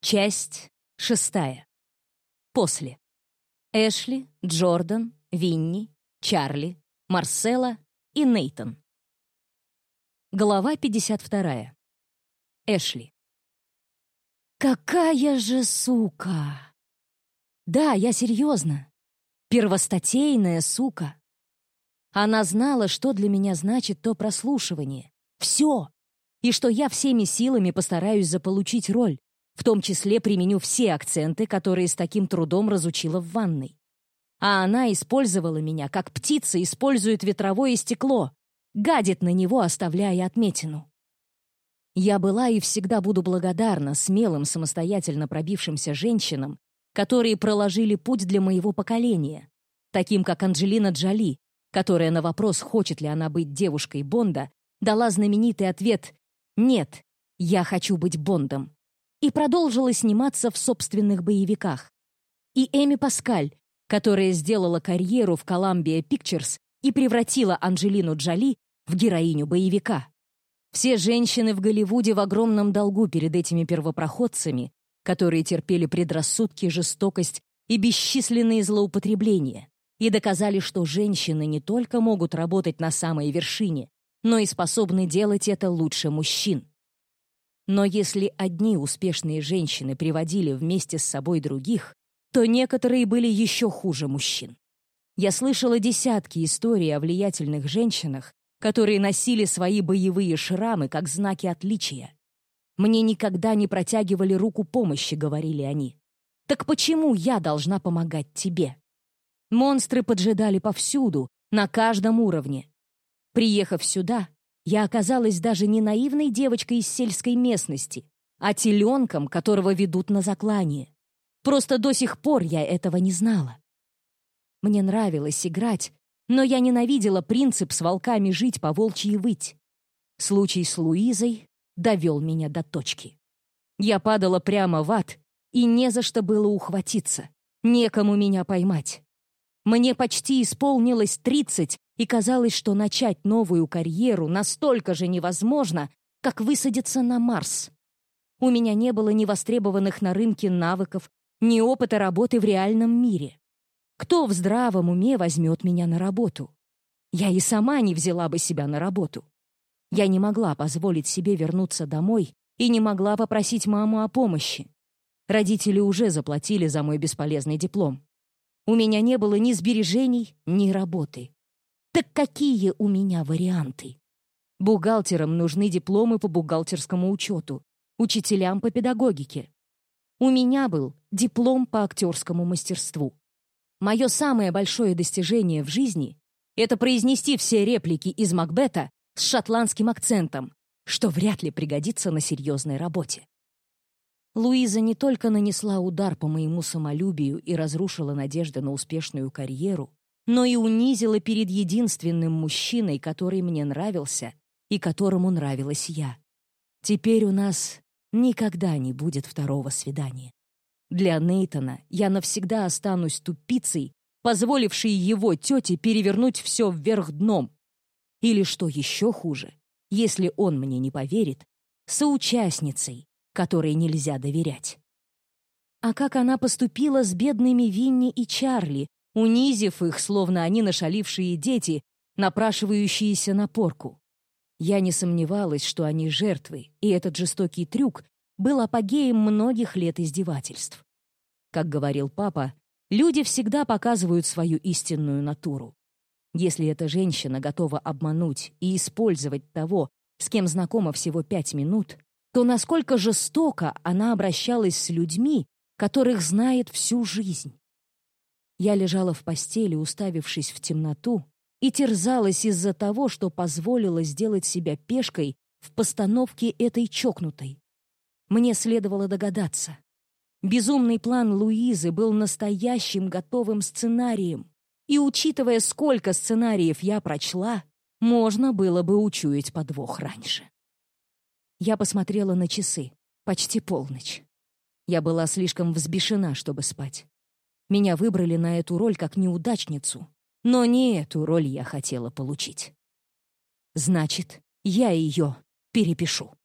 Часть шестая. После. Эшли, Джордан, Винни, Чарли, Марсела и Нейтон. Глава 52. Эшли. Какая же сука! Да, я серьезно. Первостатейная сука. Она знала, что для меня значит то прослушивание. Все. И что я всеми силами постараюсь заполучить роль, в том числе применю все акценты, которые с таким трудом разучила в ванной. А она использовала меня, как птица использует ветровое стекло, гадит на него, оставляя отметину. Я была и всегда буду благодарна смелым самостоятельно пробившимся женщинам, которые проложили путь для моего поколения, таким как Анджелина Джоли, которая на вопрос, хочет ли она быть девушкой Бонда, дала знаменитый ответ «Нет, я хочу быть Бондом» и продолжила сниматься в собственных боевиках. И Эми Паскаль, которая сделала карьеру в Columbia Pictures и превратила Анджелину Джоли в героиню боевика. Все женщины в Голливуде в огромном долгу перед этими первопроходцами, которые терпели предрассудки, жестокость и бесчисленные злоупотребления, и доказали, что женщины не только могут работать на самой вершине, но и способны делать это лучше мужчин. Но если одни успешные женщины приводили вместе с собой других, то некоторые были еще хуже мужчин. Я слышала десятки историй о влиятельных женщинах, которые носили свои боевые шрамы как знаки отличия. «Мне никогда не протягивали руку помощи», — говорили они. «Так почему я должна помогать тебе?» Монстры поджидали повсюду, на каждом уровне. Приехав сюда, я оказалась даже не наивной девочкой из сельской местности, а теленком, которого ведут на заклание. Просто до сих пор я этого не знала. Мне нравилось играть, но я ненавидела принцип с волками жить по волчьи выть. Случай с Луизой довел меня до точки. Я падала прямо в ад, и не за что было ухватиться, некому меня поймать. Мне почти исполнилось тридцать, и казалось, что начать новую карьеру настолько же невозможно, как высадиться на Марс. У меня не было ни востребованных на рынке навыков, ни опыта работы в реальном мире. Кто в здравом уме возьмет меня на работу? Я и сама не взяла бы себя на работу. Я не могла позволить себе вернуться домой и не могла попросить маму о помощи. Родители уже заплатили за мой бесполезный диплом. У меня не было ни сбережений, ни работы. Так какие у меня варианты? Бухгалтерам нужны дипломы по бухгалтерскому учету, учителям по педагогике. У меня был диплом по актерскому мастерству. Мое самое большое достижение в жизни — это произнести все реплики из Макбета с шотландским акцентом, что вряд ли пригодится на серьезной работе. Луиза не только нанесла удар по моему самолюбию и разрушила надежды на успешную карьеру, но и унизила перед единственным мужчиной, который мне нравился и которому нравилась я. Теперь у нас никогда не будет второго свидания. Для Нейтона я навсегда останусь тупицей, позволившей его тете перевернуть все вверх дном. Или, что еще хуже, если он мне не поверит, соучастницей, которой нельзя доверять. А как она поступила с бедными Винни и Чарли, унизив их, словно они нашалившие дети, напрашивающиеся на порку. Я не сомневалась, что они жертвы, и этот жестокий трюк был апогеем многих лет издевательств. Как говорил папа, люди всегда показывают свою истинную натуру. Если эта женщина готова обмануть и использовать того, с кем знакома всего пять минут, то насколько жестоко она обращалась с людьми, которых знает всю жизнь. Я лежала в постели, уставившись в темноту, и терзалась из-за того, что позволила сделать себя пешкой в постановке этой чокнутой. Мне следовало догадаться. Безумный план Луизы был настоящим готовым сценарием, и, учитывая, сколько сценариев я прочла, можно было бы учуять подвох раньше. Я посмотрела на часы. Почти полночь. Я была слишком взбешена, чтобы спать. Меня выбрали на эту роль как неудачницу, но не эту роль я хотела получить. Значит, я ее перепишу.